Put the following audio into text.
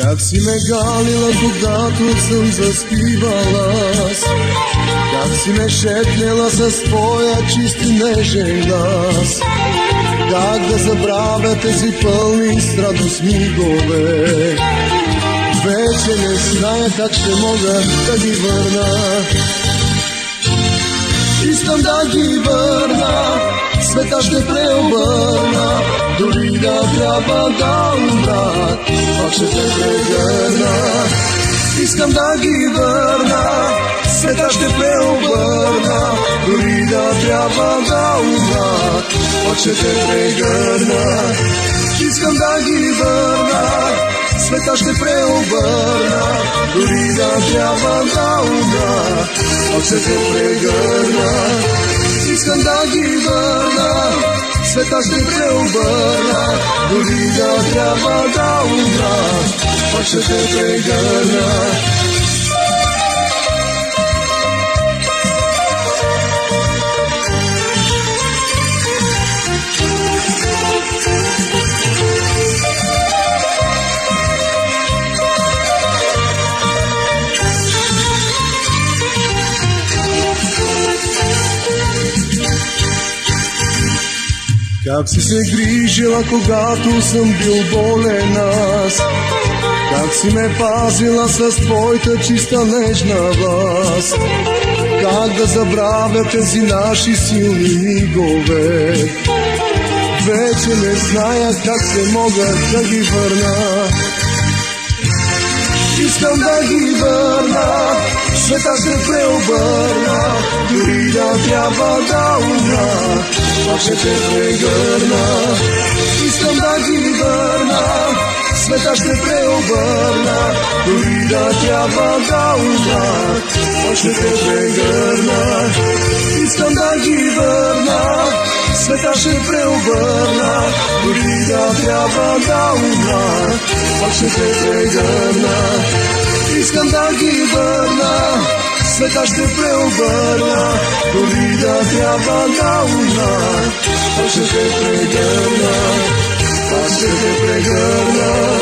Как си ме галила, когато съм заспивала Как си ме шепнела с твоя чист и нежен глас. Как да забравя тези пълни с радост мигове Вече не зная как ще мога да ги върна. Искам да ги върна света ще преобърна, дори да трябва да умра, пак ще те прегърна. Искам да ги върна, света ще преобърна, дори да трябва да умра, пак ще те прегърна. Искам да ги върна, света ще преобърна, дори да трябва да умра, пак ще те прегърна Света ще преобърна, дори да трябва да умра, пак ще те прегърна. Как си се грижила, когато съм бил болен аз? Как си ме пазила с твоята чиста нежна власт? Как да забравя тези наши силни мигове? Вече не зная как се мога да ги върна. Искам да ги върна, света се преобърна, дори да трябва да умра, пак ще те прегърна. Искам да ги върна, света ще преобърна, дори да трябва да умра, пак ще те прегърна. Света ще преобърна, дори да трябва да умра, пак ще те прегърна. Искам да ги върна, света ще преобърна, дори да трябва да умра, пак ще те прегърна, пак ще те прегърна,